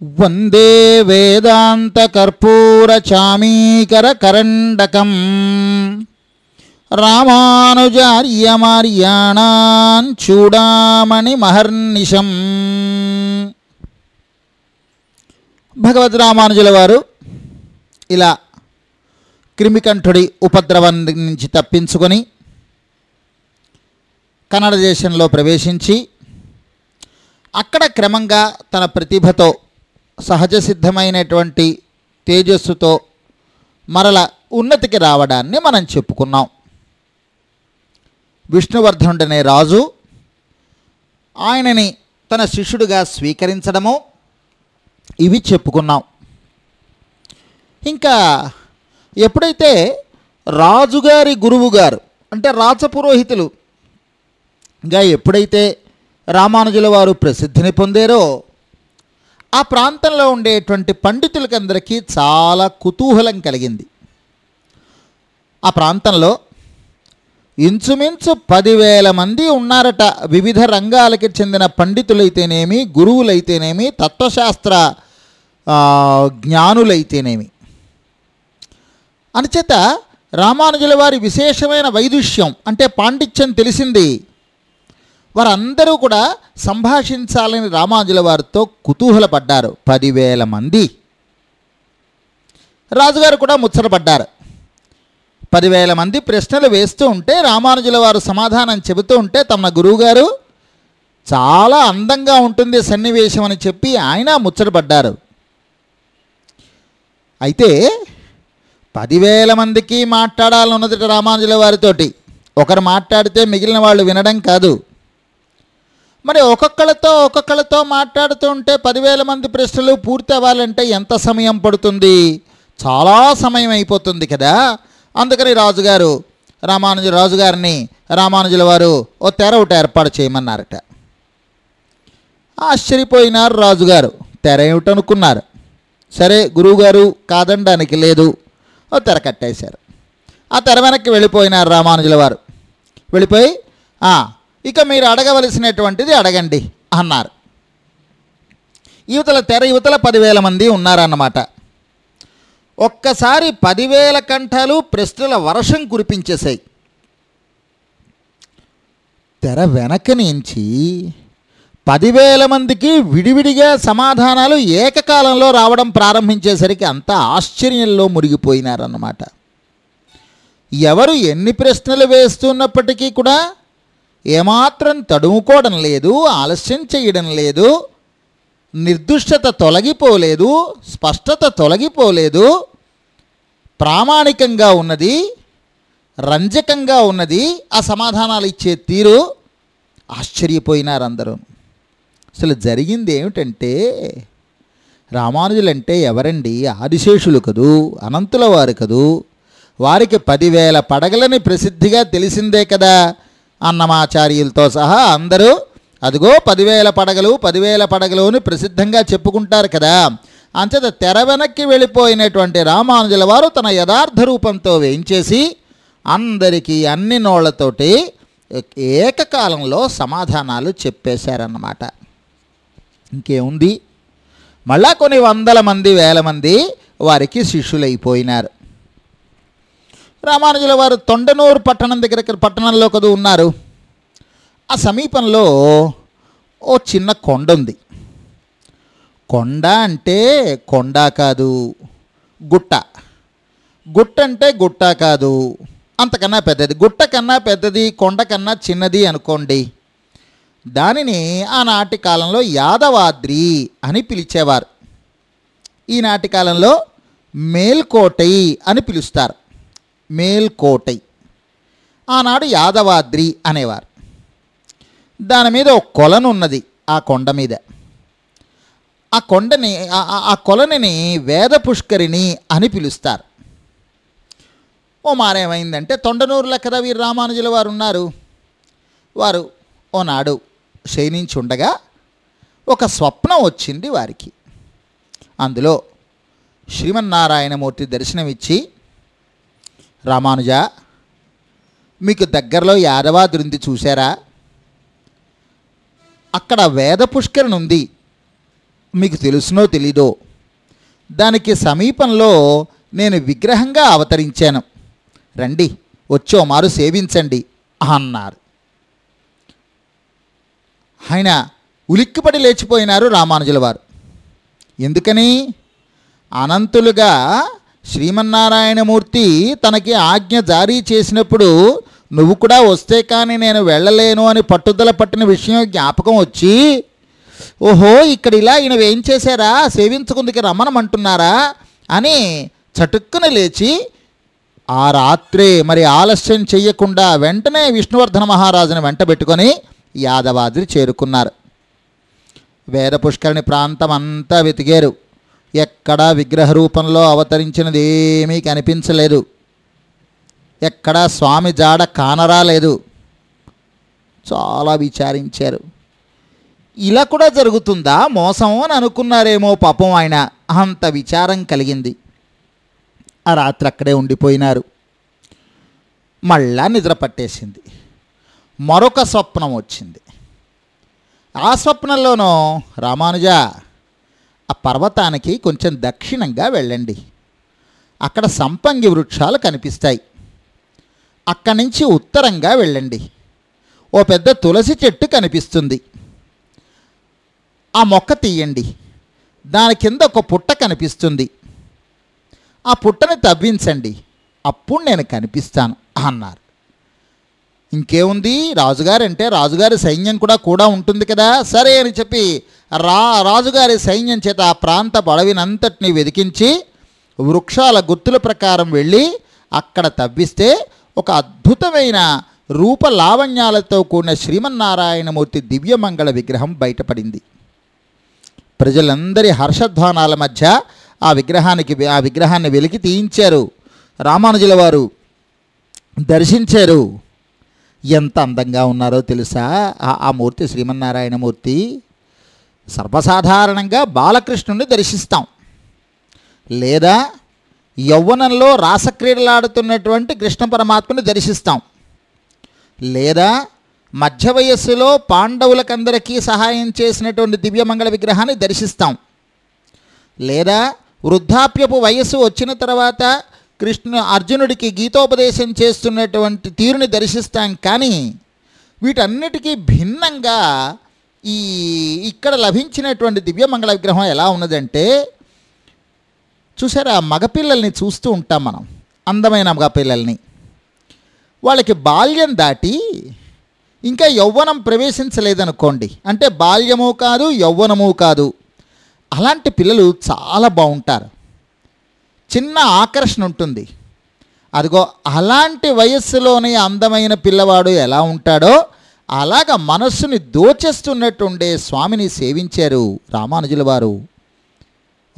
వందే వేదాంతకర్పూరచామీకరకరండకం రామానుజార్యమార్యాణాన్ చూడామణి మహర్నిశం భగవద్ రామానుజుల వారు ఇలా క్రిమికంఠుడి ఉపద్రవం నుంచి తప్పించుకొని కన్నడ దేశంలో ప్రవేశించి అక్కడ క్రమంగా తన ప్రతిభతో సహజ సిద్ధమైనటువంటి తేజస్సుతో మరల ఉన్నతికి రావడాన్ని మనం చెప్పుకున్నాం. విష్ణువర్ధనుడనే రాజు ఆయనని తన శిష్యుడిగా స్వీకరించడము ఇవి చెప్పుకున్నాం. ఇంకా ఎప్పుడైతే రాజుగారి గురువు గారు అంటే రాజపురోహితులుగా ఇంకా ఎప్పుడైతే రామానుజుల వారు ప్రసిద్ధిని పొందారో ఆ ప్రాంతంలో ఉండేటువంటి పండితులకందరికీ చాలా కుతూహలం కలిగింది. ఆ ప్రాంతంలో ఇంచుమించు పదివేల మంది ఉన్నారట. వివిధ రంగాలకి చెందిన పండితులైతేనేమి గురువులైతేనేమి తత్వశాస్త్ర జ్ఞానులైతేనేమి. అనుచేత రామానుజుల వారి విశేషమైన వైదుష్యం అంటే పాండిత్యం తెలిసింది. వారందరూ కూడా సంభాషించాలని రామానుజుల వారితో కుతూహలపడ్డారు. పదివేల మంది. రాజుగారు కూడా ముచ్చటపడ్డారు. పదివేల మంది ప్రశ్నలు వేస్తూ ఉంటే రామానుజుల వారు సమాధానం చెబుతూ ఉంటే తమ గురువుగారు చాలా అందంగా ఉంటుంది సన్నివేశం అని చెప్పి ఆయన ముచ్చటపడ్డారు. అయితే పదివేల మందికి మాట్లాడాలన్నది రామానుజుల వారితోటి. ఒకరు మాట్లాడితే మిగిలిన వాళ్ళు వినడం కాదు. మరి ఒక్కొక్కళ్ళతో ఒక్కొక్కళ్ళతో మాట్లాడుతూ ఉంటే పదివేల మంది ప్రశ్నలు పూర్తి అవ్వాలంటే ఎంత సమయం పడుతుంది? చాలా సమయం అయిపోతుంది కదా. అందుకని రాజుగారు రామానుజు రాజుగారిని రామానుజుల వారు ఓ తెర ఒకటి ఏర్పాటు చేయమన్నారట. ఆశ్చర్యపోయినారు రాజుగారు. తెర ఏమిటనుకున్నారు? సరే గురువుగారు కాదనడానికి లేదు. ఓ తెర కట్టేశారు. ఆ తెర వెనక్కి వెళ్ళిపోయినారు రామానుజుల వారు. వెళ్ళిపోయి ఇక మీరు అడగవలసినటువంటిది అడగండి అన్నారు. యువతల తెర యువతల పదివేల మంది ఉన్నారన్నమాట. ఒక్కసారి పదివేల కంఠాలు ప్రశ్నల వర్షం కురిపించేశాయి. తెర వెనక నుంచి పదివేల మందికి విడివిడిగా సమాధానాలు ఏకకాలంలో రావడం ప్రారంభించేసరికి అంతా ఆశ్చర్యంలో మునిగిపోయినారన్నమాట ఎవరు ఎన్ని ప్రశ్నలు వేస్తున్నప్పటికీ కూడా ఏమాత్రం తడుముకోవడం లేదు ఆలస్యం చేయడం లేదు నిర్దుష్టత తొలగిపోలేదు స్పష్టత తొలగిపోలేదు ప్రామాణికంగా ఉన్నది రంజకంగా ఉన్నది ఆ సమాధానాలు ఇచ్చే తీరు ఆశ్చర్యపోయినారు అందరూ అసలు జరిగింది ఏమిటంటే రామానుజులంటే ఎవరండి? ఆదిశేషులు కదూ అనంతుల వారు కదూ వారికి పదివేల పడగలని ప్రసిద్ధిగా తెలిసిందే కదా. అన్నమాచార్యులతో సహా అందరూ అదిగో పదివేల పడగలు పదివేల పడగలు అని ప్రసిద్ధంగా చెప్పుకుంటారు కదా. అంచేత తెర వెనక్కి వెళ్ళిపోయినటువంటి రామానుజుల వారు తన యథార్థ రూపంతో వేయించేసి అందరికీ అన్ని నోళ్ళతోటి ఏకకాలంలో సమాధానాలు చెప్పేశారన్నమాట. ఇంకేముంది? మళ్ళా కొన్ని వందల మంది వేల మంది వారికి శిష్యులైపోయినారు. రామానుజుల వారు తొండనూరు పట్టణం దగ్గర పట్టణంలో కదా ఉన్నారు. ఆ సమీపంలో ఓ చిన్న కొండ ఉంది. కొండ అంటే కొండ కాదు గుట్ట. గుట్ట అంటే గుట్ట కాదు. అంతకన్నా పెద్దది. గుట్ట కన్నా పెద్దది కొండ కన్నా చిన్నది అనుకోండి. దానిని ఆనాటి కాలంలో యాదవాద్రి అని పిలిచేవారు. ఈనాటి కాలంలో మేల్కోటై అని పిలుస్తారు. మేల్కోటై. ఆనాడు యాదవాద్రి అనేవారు. దాని మీద ఒక కొలను ఉన్నది ఆ కొండ మీద. ఆ కొండని ఆ- కొలనిని వేద పుష్కరిణి అని పిలుస్తారు. ఓ మారేమైందంటే తొండనూరు కదా వీరు రామానుజుల వారు ఉన్నారు వారు ఓనాడు శయనించుండగా ఒక స్వప్నం వచ్చింది వారికి. అందులో శ్రీమన్నారాయణమూర్తి దర్శనమిచ్చి రామానుజ మీకు దగ్గరలో యాదవాదురింది ఉంది అక్కడ వేద పుష్కరణ ఉంది. మీకు తెలుసునో తెలీదో? దానికి సమీపంలో నేను విగ్రహంగా అవతరించాను. రండి వచ్చో మారు సేవించండి అన్నారు. ఆయన ఉలిక్కిపడి లేచిపోయినారు రామానుజుల వారు. ఎందుకని? అనంతులుగా శ్రీమన్నారాయణమూర్తి తనకి ఆజ్ఞ జారీ చేసినప్పుడు నువ్వు కూడా వస్తే కానీ నేను వెళ్ళలేను అని పట్టుదల పట్టిన విషయం జ్ఞాపకం వచ్చి ఓహో ఇక్కడ ఇలా ఈయన ఏం చేశారా? సేవించుకుందుకు రమ్మనమంటున్నారా? అని చటుక్కున లేచి ఆ రాత్రే మరి ఆలస్యం చెయ్యకుండా వెంటనే విష్ణువర్ధన మహారాజుని వెంటబెట్టుకొని యాదవాద్రి చేరుకున్నారు. వేద పుష్కరిణి ప్రాంతం అంతా వెతికారు. ఎక్కడా విగ్రహ రూపంలో అవతరించినది ఏమీ కనిపించలేదు. ఎక్కడా స్వామి జాడ కానరాలేదు. చాలా విచారించారు. ఇలా కూడా జరుగుతుందా? మోసం అని అనుకున్నారేమో పాపం ఆయన. అంత విచారం కలిగింది. ఆ రాత్రి అక్కడే ఉండిపోయినారు. మళ్ళా నిద్ర పట్టేసింది. మరొక స్వప్నం వచ్చింది. ఆ స్వప్నంలోనూ రామానుజ ఆ పర్వతానికి కొంచెం దక్షిణంగా వెళ్ళండి. అక్కడ సంపంగి వృక్షాలు కనిపిస్తాయి. అక్కడి నుంచి ఉత్తరంగా వెళ్ళండి. ఓ పెద్ద తులసి చెట్టు కనిపిస్తుంది. ఆ మొక్క తీయండి. దాని కింద ఒక పుట్ట కనిపిస్తుంది. ఆ పుట్టని తవ్వించండి. అప్పుడు నేను కనిపిస్తాను అన్నారు. ఇంకేముంది? రాజుగారు అంటే రాజుగారి సైన్యం కూడా కూడా ఉంటుంది కదా? సరే అని చెప్పి రా రాజుగారి సైన్యం చేత ఆ ప్రాంత అడవినంతటిని వెతికించి వృక్షాల గుర్తుల ప్రకారం వెళ్ళి అక్కడ తవ్విస్తే ఒక అద్భుతమైన రూప లావణ్యాలతో కూడిన శ్రీమన్నారాయణమూర్తి దివ్యమంగళ విగ్రహం బయటపడింది. ప్రజలందరి హర్షధ్వానాల మధ్య ఆ విగ్రహానికి ఆ విగ్రహాన్ని వెలికి తీయించారు. రామానుజుల వారు దర్శించారు. ఎంత అందంగా ఉన్నారో తెలుసా? ఆ- మూర్తి శ్రీమన్నారాయణమూర్తి సర్వసాధారణంగా బాలకృష్ణుని దర్శిస్తాం. లేదా యవ్వనంలో రాసక్రీడలాడుతున్నటువంటి కృష్ణ పరమాత్మని దర్శిస్తాం. లేదా మధ్య వయస్సులో పాండవులకందరికీ సహాయం చేసినటువంటి దివ్యమంగళ విగ్రహాన్ని దర్శిస్తాం. లేదా వృద్ధాప్యపు వయస్సు వచ్చిన తర్వాత కృష్ణ అర్జునుడికి గీతోపదేశం చేస్తున్నటువంటి తీరుని దర్శిస్తాం కానీ వీటన్నిటికీ భిన్నంగా ఈ ఇక్కడ లభించినటువంటి దివ్యమంగళ విగ్రహం ఎలా ఉన్నదంటే చూసారా మగపిల్లల్ని చూస్తూ ఉంటాం మనం అందమైన మగపిల్లల్ని. వాళ్ళకి బాల్యం దాటి ఇంకా యౌవనం ప్రవేశించలేదనుకోండి. అంటే బాల్యము కాదు యౌవనము కాదు. అలాంటి పిల్లలు చాలా బాగుంటారు. చిన్న ఆకర్షణ ఉంటుంది. అదిగో అలాంటి వయస్సులోనే అందమైన పిల్లవాడు ఎలా ఉంటాడో అలాగ మనస్సుని దోచేస్తున్నట్టుండే స్వామిని సేవించారు రామానుజుల వారు.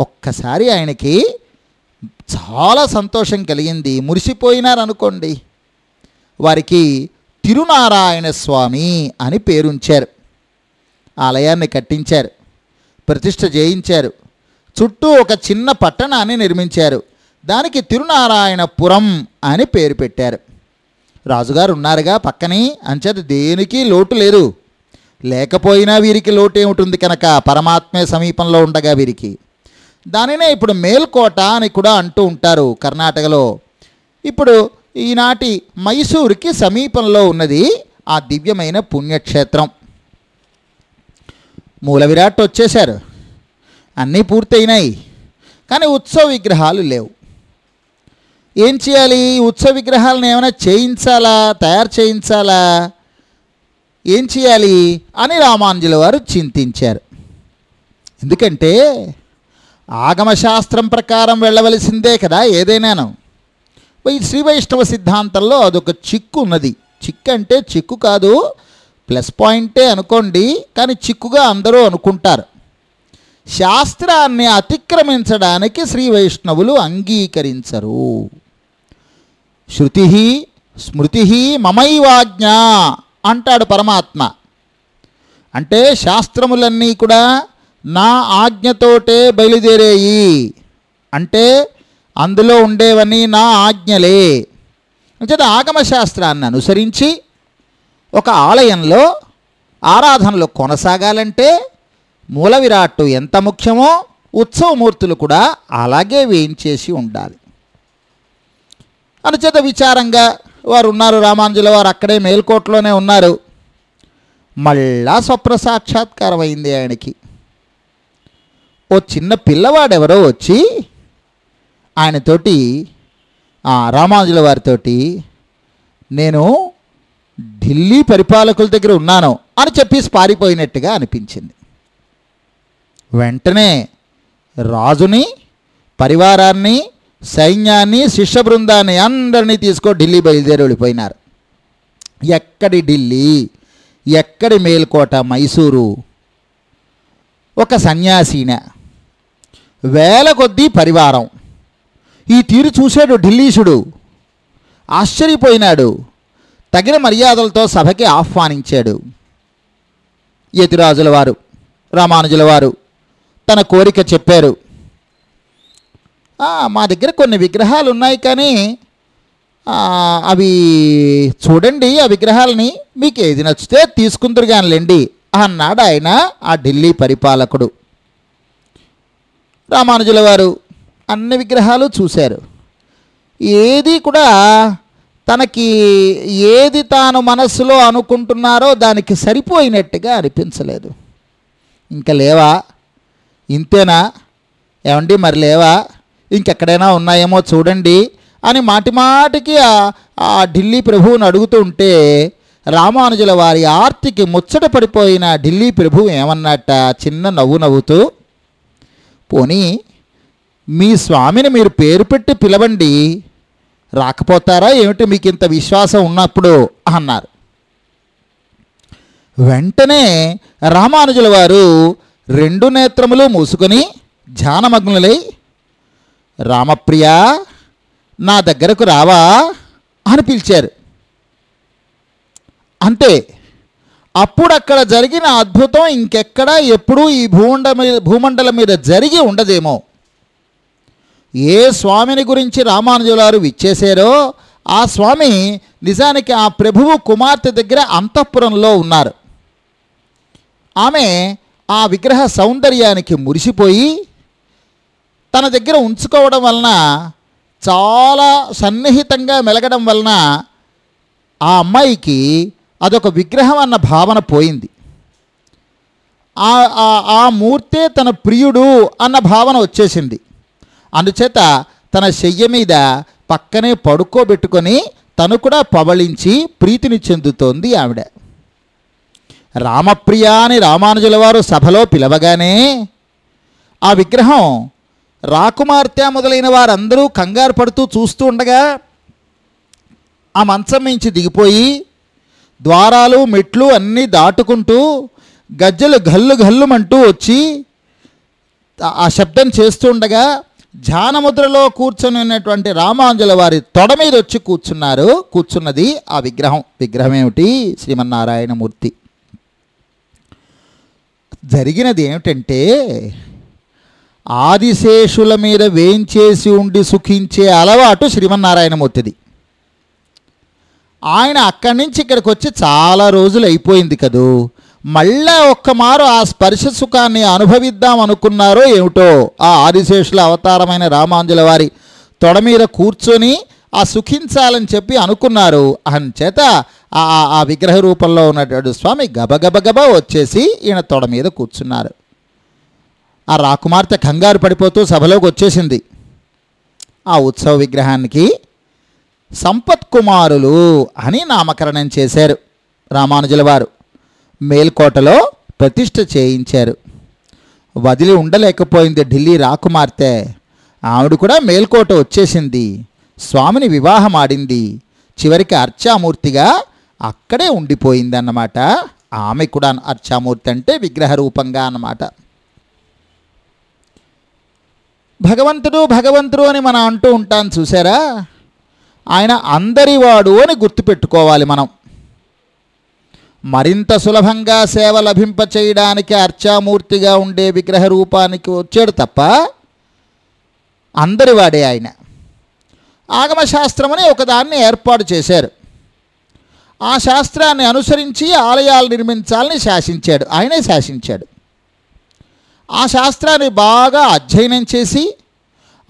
ఒక్కసారి ఆయనకి చాలా సంతోషం కలిగింది. మురిసిపోయినారనుకోండి. వారికి తిరునారాయణ స్వామి అని పేరుంచారు. ఆలయాన్ని కట్టించారు. ప్రతిష్ట చేయించారు. చుట్టూ ఒక చిన్న పట్టణాన్ని నిర్మించారు. దానికి తిరునారాయణపురం అని పేరు పెట్టారు. రాజుగారు ఉన్నారుగా పక్కనే అంచేత దేనికి లోటు లేదు. లేకపోయినా వీరికి లోటు ఏమిటుంది కనుక పరమాత్మే సమీపంలో ఉండగా వీరికి. దానినే ఇప్పుడు మేల్కోట అని కూడా అంటూ ఉంటారు కర్ణాటకలో. ఇప్పుడు ఈనాటి మైసూరుకి సమీపంలో ఉన్నది ఆ దివ్యమైన పుణ్యక్షేత్రం. మూల విరాట్ వచ్చేశారు. అన్నీ పూర్తయినాయి. కానీ ఉత్సవ విగ్రహాలు లేవు. ఏం చేయాలి? ఉత్సవ విగ్రహాలను ఏమైనా చేయించాలా? తయారు చేయించాలా? ఏం చేయాలి? అని రామానుజుల వారు చింతించారు. ఎందుకంటే ఆగమశాస్త్రం ప్రకారం వెళ్ళవలసిందే కదా ఏదైనాను. ఈ శ్రీ వైష్ణవ సిద్ధాంతంలో అదొక చిక్కు ఉన్నది. చిక్కు అంటే చిక్కు కాదు ప్లస్ పాయింటే అనుకోండి కానీ చిక్కుగా అందరూ అనుకుంటారు. శాస్త్రాన్ని అతిక్రమించడానికి శ్రీ వైష్ణవులు అంగీకరించరు. శృతి స్మృతి మమైవాజ్ఞ అంటాడు పరమాత్మ. అంటే శాస్త్రములన్నీ కూడా నా ఆజ్ఞతోటే బయలుదేరేయి. అంటే అందులో ఉండేవన్నీ నా ఆజ్ఞలే. అంచేత ఆగమశాస్త్రాన్ని అనుసరించి ఒక ఆలయంలో ఆరాధనలు కొనసాగాలంటే మూల విరాట్టు ఎంత ముఖ్యమో ఉత్సవమూర్తులు కూడా అలాగే వేయించేసి ఉండాలి. అనుచేత విచారంగా వారు ఉన్నారు రామానుజుల వారు అక్కడే మేల్కోట్లోనే ఉన్నారు. మళ్ళా స్వప్న సాక్షాత్కారం అయింది ఆయనకి. ఓ చిన్న పిల్లవాడెవరో వచ్చి ఆయనతోటి రామానుజుల వారితోటి నేను ఢిల్లీ పరిపాలకుల దగ్గర ఉన్నాను అని చెప్పేసి పారిపోయినట్టుగా అనిపించింది. వెంటనే రాజుని పరివారాన్ని సైన్యాన్ని శిష్య బృందాన్ని అందరినీ తీసుకో ఢిల్లీ బయలుదేరి వెళ్ళిపోయినారు. ఎక్కడి ఢిల్లీ ఎక్కడి మేల్కోట మైసూరు? ఒక సన్యాసిన. వేల కొద్దీ పరివారం. ఈ తీరు చూశాడు ఢిల్లీషుడు. ఆశ్చర్యపోయినాడు. తగిన మర్యాదలతో సభకి ఆహ్వానించాడు. యతిరాజుల వారు రామానుజుల వారు తన కోరిక చెప్పారు. మా దగ్గర కొన్ని విగ్రహాలు ఉన్నాయి కానీ అవి చూడండి ఆ విగ్రహాలని మీకు ఏది నచ్చితే తీసుకుందరు కానిలేండి అన్నాడు ఆయన ఆ ఢిల్లీ పరిపాలకుడు. రామానుజుల వారు అన్ని విగ్రహాలు చూశారు. ఏది కూడా తనకి ఏది తాను మనస్సులో అనుకుంటున్నారో దానికి సరిపోయినట్టుగా అనిపించలేదు. ఇంకా లేవా? ఇంతేనా? ఏమండి మరి లేవా? ఇంకెక్కడైనా ఉన్నాయేమో చూడండి అని మాటి మాటికి ఆ- ఢిల్లీ ప్రభువుని అడుగుతూ ఉంటే రామానుజుల వారి ఆర్తికి ముచ్చట పడిపోయిన ఢిల్లీ ప్రభువు ఏమన్నట్ట? చిన్న నవ్వు నవ్వుతూ పోనీ మీ స్వామిని మీరు పేరు పెట్టి పిలవండి. రాకపోతారా? ఏమిటి మీకు ఇంత విశ్వాసం ఉన్నప్పుడు? అన్నారు. వెంటనే రామానుజుల వారు రెండు నేత్రములు మూసుకొని ధ్యానమగ్నులై రామప్రియ నా దగ్గరకు రావా అని పిలిచారు. అంతే అప్పుడు అక్కడ జరిగిన అద్భుతం ఇంకెక్కడా ఎప్పుడూ ఈ భూమండ మీద భూమండలం మీద జరిగి ఉండదేమో. ఏ స్వామిని గురించి రామానుజులారు విచ్చేశారో ఆ స్వామి నిజానికి ఆ ప్రభువు కుమార్తె దగ్గర అంతఃపురంలో ఉన్నారు. ఆమె ఆ విగ్రహ సౌందర్యానికి మురిసిపోయి తన దగ్గర ఉంచుకోవడం వలన చాలా సన్నిహితంగా మెలగడం వలన ఆ అమ్మాయికి అదొక విగ్రహం అన్న భావన పోయింది. ఆ ఆ- మూర్తే తన ప్రియుడు అన్న భావన వచ్చేసింది. అందుచేత తన శయ్య మీద పక్కనే పడుకోబెట్టుకొని తను కూడా పవళించి ప్రీతిని చెందుతోంది ఆవిడ. రామప్రియ అని రామానుజుల వారు సభలో పిలవగానే ఆ విగ్రహం రాకుమార్తె మొదలైన వారందరూ కంగారు పడుతూ చూస్తూ ఉండగా ఆ మంచం నుంచి దిగిపోయి ద్వారాలు మెట్లు అన్నీ దాటుకుంటూ గజ్జలు గల్లు గల్లుమంటూ వచ్చి ఆ- శబ్దం చేస్తూ ఉండగా ధ్యానముద్రలో కూర్చొని ఉన్నటువంటి రామాంజుల వారి తొడ మీద వచ్చి కూర్చున్నారు కూర్చున్నది ఆ విగ్రహం. విగ్రహం ఏమిటి? శ్రీమన్నారాయణమూర్తి. జరిగినది ఏమిటంటే ఆదిశేషుల మీద వేంచేసి ఉండి సుఖించే అలవాటు శ్రీమన్నారాయణమూర్తిది. ఆయన అక్కడి నుంచి ఇక్కడికి వచ్చి చాలా రోజులు అయిపోయింది కదూ. మళ్ళా ఒక్కమారు ఆ స్పర్శ సుఖాన్ని అనుభవిద్దాం అనుకున్నారో ఏమిటో ఆ ఆదిశేషుల అవతారమైన రామాంజుల వారి తొడ మీద కూర్చొని ఆ సుఖించాలని చెప్పి అనుకున్నారు. అంచేత ఆ ఆ- ఆ విగ్రహ రూపంలో ఉన్నటువంటి స్వామి గబగబగబా వచ్చేసి ఈయన తొడ మీద కూర్చున్నారు. ఆ రాకుమార్తె కంగారు పడిపోతూ సభలోకి వచ్చేసింది. ఆ ఉత్సవ విగ్రహానికి సంపత్ కుమారులు అని నామకరణం చేశారు రామానుజుల వారు. మేల్కోటలో ప్రతిష్ఠ చేయించారు. వదిలి ఉండలేకపోయింది ఢిల్లీ రాకుమార్తె. ఆవిడ కూడా మేల్కోట వచ్చేసింది. స్వామిని వివాహం ఆడింది. చివరికి అర్చామూర్తిగా అక్కడే ఉండిపోయింది అన్నమాట ఆమె కూడా అర్చామూర్తి అంటే విగ్రహ రూపంగా అన్నమాట. భగవంతుడు భగవంతుడు అని మనం అంటూ ఉంటాం చూసారా? ఆయన అందరివాడు అని గుర్తుపెట్టుకోవాలి మనం. మరింత సులభంగా సేవ లభింప చేయడానికి అర్చామూర్తిగా ఉండే విగ్రహ రూపానికి వచ్చాడు తప్ప అందరివాడే ఆయన. ఆగమశాస్త్రం అని ఒకదాన్ని ఏర్పాటు చేశారు. ఆ శాస్త్రాన్ని అనుసరించి ఆలయాలు నిర్మించాలని శాసించాడు. ఆయనే శాసించాడు. ఆ శాస్త్రాన్ని బాగా అధ్యయనం చేసి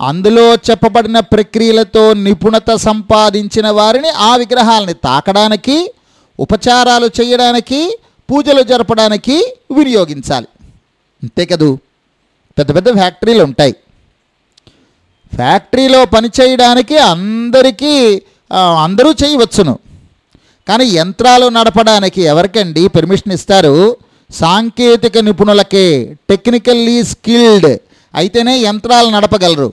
అందులో చెప్పబడిన ప్రక్రియలతో నిపుణత సంపాదించిన వారిని ఆ విగ్రహాలని తాకడానికి ఉపచారాలు చేయడానికి పూజలు జరపడానికి వినియోగించాలి. అంతే కదూ? పెద్ద పెద్ద ఫ్యాక్టరీలు ఉంటాయి. ఫ్యాక్టరీలో పని చేయడానికి అందరికీ అందరూ చేయవచ్చును. కానీ యంత్రాలు నడపడానికి ఎవరికండి పర్మిషన్ ఇస్తారు? సాంకేతిక నిపుణులకే టెక్నికల్లీ స్కిల్డ్ అయితేనే యంత్రాలు నడపగలరు.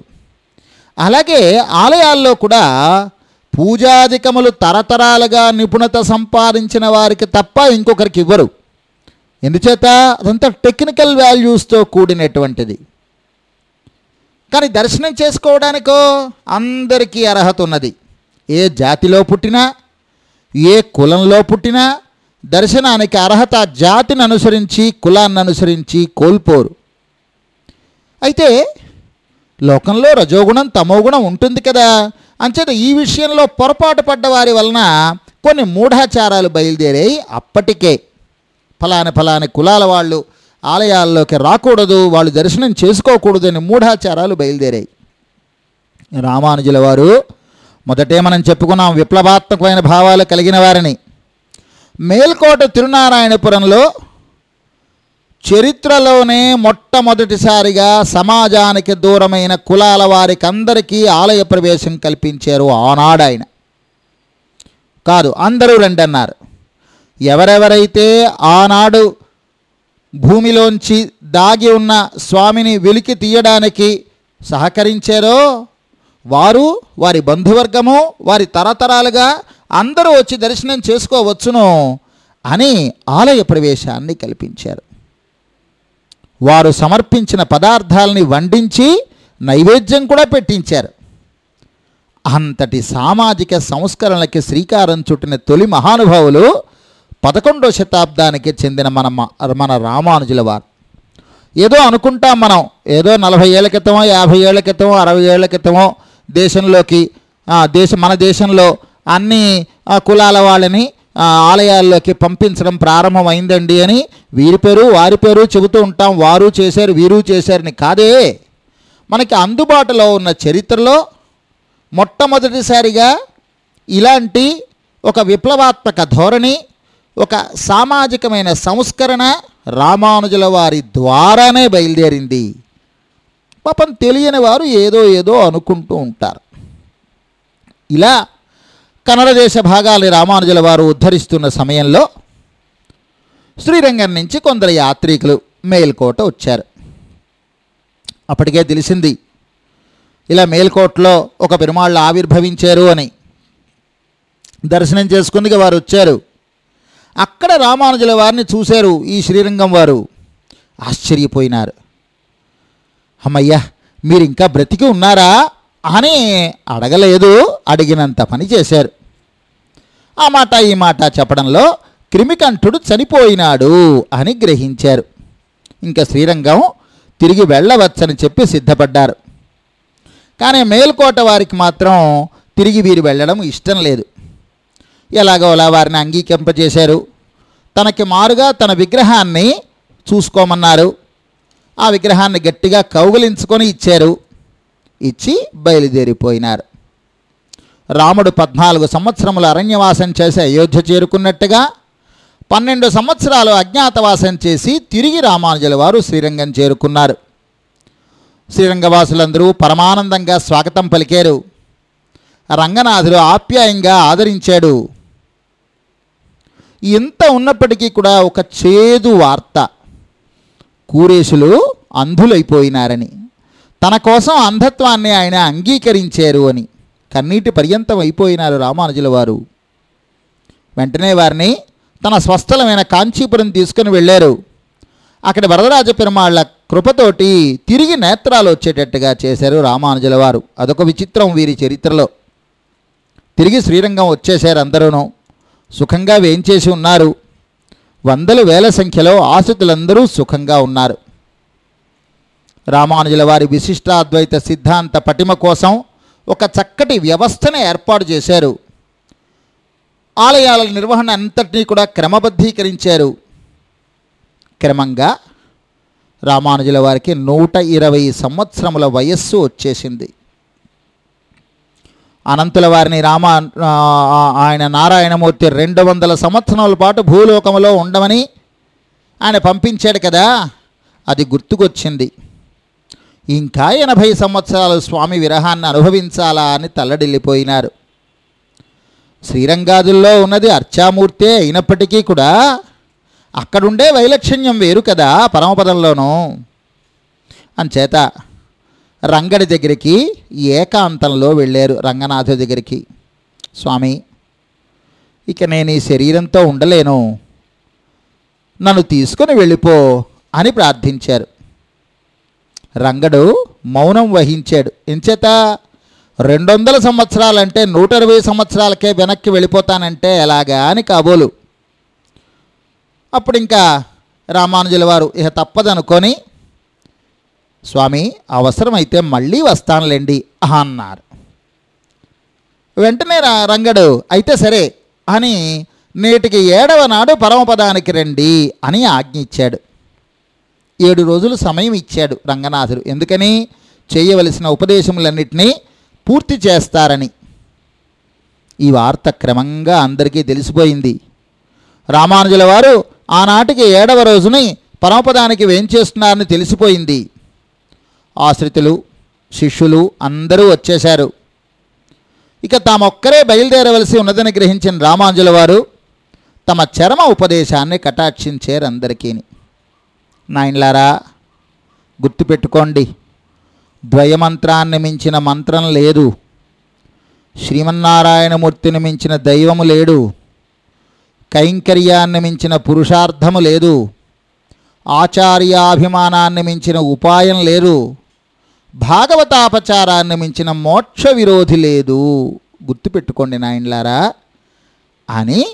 అలాగే ఆలయాల్లో కూడా పూజాధికములు తరతరాలుగా నిపుణత సంపాదించిన వారికి తప్ప ఇంకొకరికి ఇవ్వరు. ఎందుచేత? అదంతా టెక్నికల్ వాల్యూస్తో కూడినటువంటిది. కానీ దర్శనం చేసుకోవడానికో అందరికీ అర్హత ఉన్నది. ఏ జాతిలో పుట్టినా ఏ కులంలో పుట్టినా దర్శనానికి అర్హత జాతిని అనుసరించి కులాన్ని అనుసరించి కోల్పోరు. అయితే లోకంలో రజోగుణం తమోగుణం ఉంటుంది కదా. అంచేత ఈ విషయంలో పొరపాటు పడ్డ వారి వలన కొన్ని మూఢాచారాలు బయలుదేరాయి అప్పటికే. ఫలాని ఫలాని కులాల వాళ్ళు ఆలయాల్లోకి రాకూడదు వాళ్ళు దర్శనం చేసుకోకూడదు అని మూఢాచారాలు బయలుదేరాయి. రామానుజుల వారు మొదటే మనం చెప్పుకున్నాం విప్లవాత్మకమైన భావాలు కలిగిన వారిని. మేల్కోట తిరునారాయణపురంలో చరిత్రలోనే మొట్టమొదటిసారిగా సమాజానికి దూరమైన కులాల వారికి అందరికీ ఆలయ ప్రవేశం కల్పించారు ఆనాడు ఆయన కాదు అందరూ రండి అన్నారు ఎవరెవరైతే ఆనాడు భూమిలోంచి దాగి ఉన్న స్వామిని వెలికి తీయడానికి సహకరించారో వారు వారి బంధువర్గము వారి తరతరాలుగా అందరూ వచ్చి దర్శనం చేసుకోవచ్చును అని ఆలయ ప్రవేశాన్ని కల్పించారు. వారు సమర్పించిన పదార్థాలని వండించి నైవేద్యం కూడా పెట్టించారు. అంతటి సామాజిక సంస్కరణలకి శ్రీకారం చుట్టిన తొలి మహానుభావులు పదకొండో శతాబ్దానికి చెందిన మన మ- మన రామానుజుల వారు. ఏదో అనుకుంటాం మనం ఏదో నలభై ఏళ్ళ క్రితమో యాభై ఏళ్ళ క్రితమో అరవై ఏళ్ళ క్రితమో దేశంలోకి దేశ మన దేశంలో అన్ని కులాల వాళ్ళని ఆలయాల్లోకి పంపించడం ప్రారంభమైందండి అని వీరి పేరు వారి పేరు చెబుతూ ఉంటాం. వారు చేశారు వీరు చేశారని కాదే. మనకి అందుబాటులో ఉన్న చరిత్రలో మొట్టమొదటిసారిగా ఇలాంటి ఒక విప్లవాత్మక ధోరణి ఒక సామాజికమైన సంస్కరణ రామానుజుల వారి ద్వారానే బయలుదేరింది. పాపం తెలియని వారు ఏదో ఏదో అనుకుంటూ ఉంటారు. ఇలా కన్నడ దేశ భాగాల్ని రామానుజుల వారు ఉద్ధరిస్తున్న సమయంలో శ్రీరంగం నుంచి కొందరు యాత్రికులు మేల్కోట వచ్చారు. అప్పటికే తెలిసింది ఇలా మేల్కోటలో ఒక పెరుమాళ్ళు ఆవిర్భవించారు అని. దర్శనం చేసుకుందుకు వారు వచ్చారు. అక్కడ రామానుజుల వారిని చూశారు ఈ శ్రీరంగం వారు. ఆశ్చర్యపోయినారు. అమ్మయ్యా మీరు ఇంకా బ్రతికి ఉన్నారా? అని అడగలేదు. అడిగినంత పని చేశారు. ఆ మాట ఈ మాట చెప్పడంలో క్రిమికంఠుడు చనిపోయినాడు అని గ్రహించారు. ఇంకా శ్రీరంగం తిరిగి వెళ్ళవచ్చని చెప్పి సిద్ధపడ్డారు. కానీ మేల్కోట వారికి మాత్రం తిరిగి వీరు వెళ్ళడం ఇష్టం లేదు. ఎలాగో అలా వారిని అంగీకరింపజేశారు. తనకి మారుగా తన విగ్రహాన్ని చూసుకోమన్నారు. ఆ విగ్రహాన్ని గట్టిగా కౌగులించుకొని ఇచ్చారు. ఇచ్చి బయలుదేరిపోయినారు. రాముడు పద్నాలుగు సంవత్సరములు అరణ్యవాసం చేసి అయోధ్య చేరుకున్నట్టుగా పన్నెండు సంవత్సరాలు అజ్ఞాతవాసం చేసి తిరిగి రామానుజుల వారు శ్రీరంగం చేరుకున్నారు. శ్రీరంగవాసులందరూ పరమానందంగా స్వాగతం పలికారు. రంగనాథుడు ఆప్యాయంగా ఆదరించాడు. ఇంత ఉన్నప్పటికీ కూడా ఒక చేదు వార్త. కూరేశులు అంధులైపోయినారని. తన కోసం అంధత్వాన్ని ఆయన అంగీకరించారు అని. కన్నీటి పర్యంతం అయిపోయినారు రామానుజుల వారు. వెంటనే వారిని తన స్వస్థలమైన కాంచీపురం తీసుకుని వెళ్ళారు. అక్కడ వరదరాజ పెరుమాళ్ళ కృపతోటి తిరిగి నేత్రాలు వచ్చేటట్టుగా చేశారు రామానుజుల వారు. అదొక విచిత్రం వీరి చరిత్రలో. తిరిగి శ్రీరంగం వచ్చేశారు అందరూనూ. సుఖంగా వేంచేసి ఉన్నారు. వందల వేల సంఖ్యలో ఆశ్రితులందరూ సుఖంగా ఉన్నారు. రామానుజుల వారి విశిష్టాద్వైత సిద్ధాంత పటిమ కోసం ఒక చక్కటి వ్యవస్థను ఏర్పాటు చేశారు. ఆలయాల నిర్వహణ అంతటినీ కూడా క్రమబద్ధీకరించారు. క్రమంగా రామానుజుల వారికి నూట ఇరవై సంవత్సరముల వయస్సు వచ్చేసింది. అనంతుల వారిని రామ ఆయన నారాయణమూర్తి రెండు వందల సంవత్సరాల పాటు భూలోకంలో ఉండమని ఆయన పంపించాడు కదా. అది గుర్తుకొచ్చింది. ఇంకా ఎనభై సంవత్సరాలు స్వామి విరహాన్ని అనుభవించాలా అని తల్లడిల్లిపోయినారు. శ్రీరంగాదుల్లో ఉన్నది అర్చామూర్తే అయినప్పటికీ కూడా అక్కడుండే వైలక్షణ్యం వేరు కదా పరమపదంలోనూ. అంచేత రంగడి దగ్గరికి ఏకాంతంలో వెళ్ళారు రంగనాథు దగ్గరికి. స్వామి ఇక నేను ఈ శరీరంతో ఉండలేను. నన్ను తీసుకొని వెళ్ళిపో అని ప్రార్థించారు. రంగడు మౌనం వహించాడు. ఎంచేత రెండు వందల సంవత్సరాలంటే నూట ఇరవై సంవత్సరాలకే వెనక్కి వెళ్ళిపోతానంటే ఎలాగా అని కాబోలు. అప్పుడు ఇంకా రామానుజుల వారు ఇక తప్పదనుకొని స్వామి అవసరమైతే మళ్ళీ వస్తానులేండి అన్నారు. వెంటనే రా రంగడు అయితే సరే అని నేటికి ఏడవ నాడు పరమపదానికి రండి అని ఆజ్ఞ ఇచ్చాడు ఏడు రోజులు సమయం ఇచ్చాడు రంగనాథుడు. ఎందుకని? చేయవలసిన ఉపదేశములన్నింటినీ పూర్తి చేస్తారని. ఈ వార్త క్రమంగా అందరికీ తెలిసిపోయింది. రామానుజుల వారు ఆనాటికి ఏడవ రోజుని పరమపదానికి వేంచేస్తున్నారని తెలిసిపోయింది. ఆశ్రితులు శిష్యులు అందరూ వచ్చేశారు. ఇక తామొక్కరే బయలుదేరవలసి ఉన్నదని గ్రహించిన రామాంజుల వారు తమ చరమ ఉపదేశాన్ని కటాక్షించారు అందరికీ నాయన్లారా గుర్తుపెట్టుకోండి ద్వయమంత్రాన్ని మించిన మంత్రం లేదు. శ్రీమన్నారాయణమూర్తిని మించిన దైవము లేడు. కైంకర్యాన్ని మించిన పురుషార్థము లేదు. ఆచార్యాభిమానాన్ని మించిన ఉపాయం లేదు. భాగవతాపచారాన్ని మించిన మోక్ష విరోధి లేదు. గుర్తుపెట్టుకోండి నాయన్లారా. అని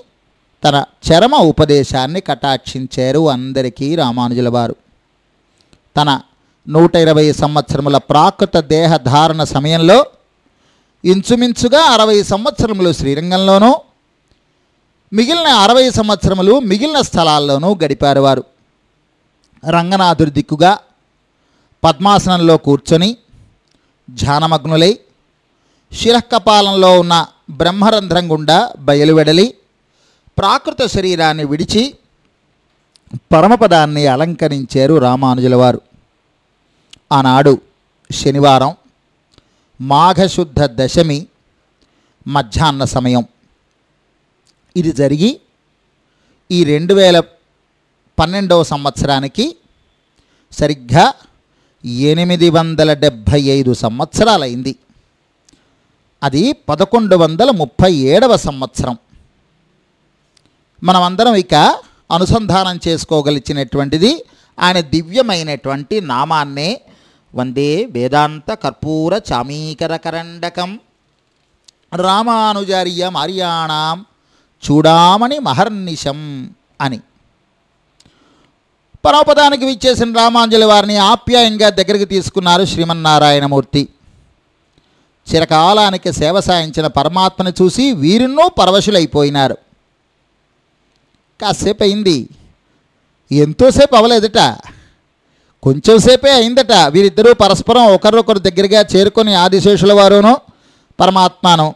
తన చరమ ఉపదేశాన్ని కటాక్షించారు అందరికీ రామానుజుల వారు. తన నూట ఇరవై సంవత్సరముల ప్రాకృత దేహధారణ సమయంలో ఇంచుమించుగా అరవై సంవత్సరములు శ్రీరంగంలోనూ మిగిలిన అరవై సంవత్సరములు మిగిలిన స్థలాల్లోనూ గడిపారు వారు. రంగనాథుడి దిక్కుగా పద్మాసనంలో కూర్చొని ధ్యానమగ్నులై శిరఃకపాలంలో ఉన్న బ్రహ్మరంధ్రం గుండా బయలువెడలి ప్రాకృత శరీరాన్ని విడిచి పరమపదాన్ని అలంకరించారు రామానుజుల వారు ఆనాడు శనివారం మాఘశుద్ధ దశమి మధ్యాహ్న సమయం. ఇది జరిగి ఈ రెండు వేల పన్నెండవ సంవత్సరానికి సరిగ్గా ఎనిమిది వందల డెబ్భై ఐదు సంవత్సరాలైంది. అది పదకొండు వందల ముప్పై ఏడవ సంవత్సరం. మనమందరం ఇక అనుసంధానం చేసుకోగలిచినటువంటిది ఆయన దివ్యమైనటువంటి నామాన్నే వందే వేదాంత కర్పూర చామీకర కరండకం. రామానుజార్య మార్యాణం చూడామణి మహర్నిశం అని. పరోపదానికి విచ్చేసిన రామాంజలి వారిని ఆప్యాయంగా దగ్గరికి తీసుకున్నారు శ్రీమన్నారాయణమూర్తి. చిరకాలానికి సేవ సాయించిన పరమాత్మని చూసి వీరినో పరవశులైపోయినారు. కాసేపు అయింది ఎంతోసేపు అవలేదట కొంచెంసేపే అయిందట. వీరిద్దరూ పరస్పరం ఒకరికొకరు దగ్గరగా చేరుకొని ఆదిశేషుల వారును పరమాత్మను.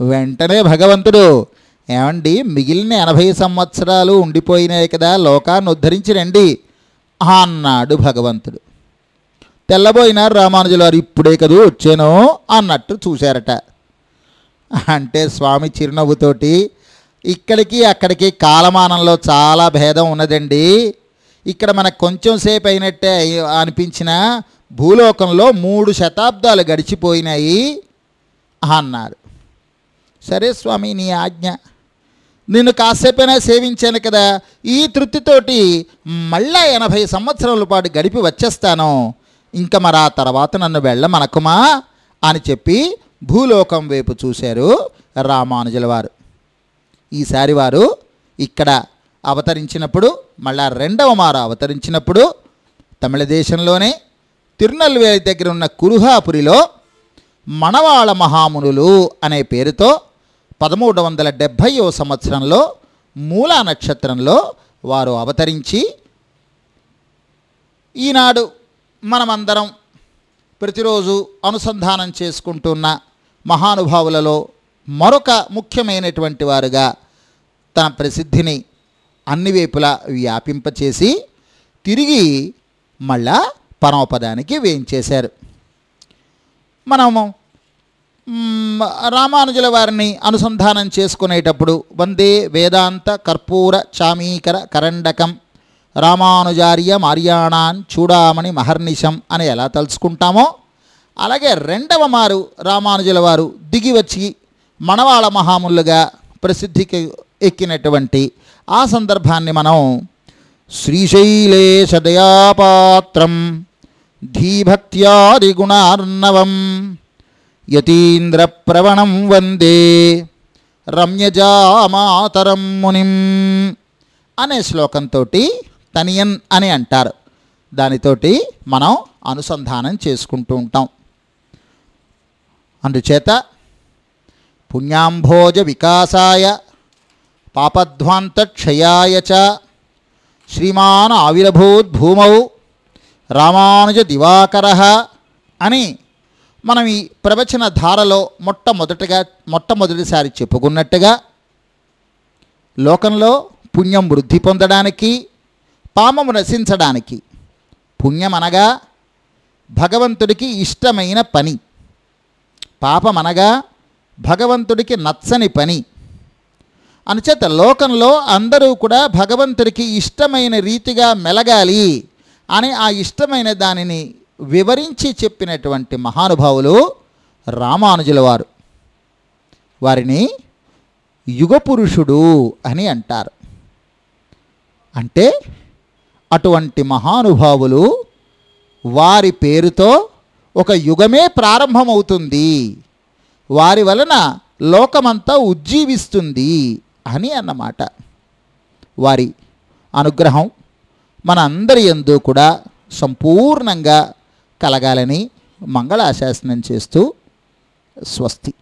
వెంటనే భగవంతుడు ఏమండి? మిగిలిన ఎనభై సంవత్సరాలు ఉండిపోయినాయి కదా లోకాన్ని ఉద్ధరించి రండి అన్నాడు భగవంతుడు. తెల్లబోయినారు రామానుజులు వారు ఇప్పుడే కదూ వచ్చాను అన్నట్టు చూశారట. అంటే స్వామి చిరునవ్వుతోటి ఇక్కడికి అక్కడికి కాలమానంలో చాలా భేదం ఉన్నదండి. ఇక్కడ మనకు కొంచెం సేపు అయినట్టే అనిపించిన భూలోకంలో మూడు శతాబ్దాలు గడిచిపోయినాయి అన్నారు. సరే స్వామి నీ ఆజ్ఞ నిన్ను కాసేపైనా సేవించాను కదా. ఈ తృప్తితోటి మళ్ళా ఎనభై సంవత్సరాల పాటు గడిపి వచ్చేస్తాను. ఇంకా మరి ఆ తర్వాత నన్ను వెళ్ళమనకుమా? అని చెప్పి భూలోకం వైపు చూశారు రామానుజుల వారు. ఈసారి వారు ఇక్కడ అవతరించినప్పుడు మళ్ళా రెండవ మారు అవతరించినప్పుడు తమిళ దేశంలోనే తిరునల్వేలి దగ్గర ఉన్న కురుహాపురిలో మనవాళ మహామునులు అనే పేరుతో పదమూడు వందల డెబ్భైవ సంవత్సరంలో మూలా నక్షత్రంలో వారు అవతరించి ఈనాడు మనమందరం ప్రతిరోజు అనుసంధానం చేసుకుంటున్న మహానుభావులలో మరొక ముఖ్యమైనటువంటి వారుగా తన ప్రసిద్ధిని అన్ని వైపులా వ్యాపింపచేసి తిరిగి మళ్ళా పరమపదానికి వేయించేశారు. మనము రామానుజుల వారిని అనుసంధానం చేసుకునేటప్పుడు వందే వేదాంత కర్పూర చామీకర కరండకం రామానుజార్య మార్యాణాన్ చూడామణి మహర్నిశం అని ఎలా తలుచుకుంటామో అలాగే రెండవ మారు రామానుజుల వారు దిగి వచ్చి మనవాళ మహాములుగా ప్రసిద్ధికి ఎక్కినటువంటి ఆ సందర్భాన్ని మనం శ్రీశైలేశదయాపాత్రం ధీభక్త్యాదిగుణార్ణవం యతీంద్రప్రవణం వందే రమ్యజామాతరం మునిం అనే శ్లోకంతో తనియన్ అని అంటారు. దానితోటి మనం అనుసంధానం చేసుకుంటూ ఉంటాం. అందుచేత పుణ్యాంభోజ వికాసాయ పాపధ్వాంతక్షయాయ చ శ్రీమాన్ ఆవిరభూద్ భూమౌ రామానుజ దివాకర అని మనం ఈ ప్రవచన ధారలో మొట్టమొదటిగా మొట్టమొదటిసారి చెప్పుకున్నట్టుగా లోకంలో పుణ్యం వృద్ధి పొందడానికి పాపము నశించడానికి పుణ్యం అనగా భగవంతుడికి ఇష్టమైన పని పాపం అనగా భగవంతుడికి నచ్చని పని. అనుచేత లోకంలో అందరూ కూడా భగవంతుడికి ఇష్టమైన రీతిగా మెలగాలి అని ఆ ఇష్టమైన దానిని వివరించి చెప్పినటువంటి మహానుభావులు రామానుజుల వారు. వారిని యుగపురుషుడు అని అంటారు. అంటే అటువంటి మహానుభావులు వారి పేరుతో ఒక యుగమే ప్రారంభమవుతుంది. వారి వలన లోకమంతా ఉజ్జీవిస్తుంది అని అన్నమాట. వారి అనుగ్రహం మన అందరి ఎందు కూడా సంపూర్ణంగా కలగాలని మంగళాశాసనం చేస్తూ స్వస్తి.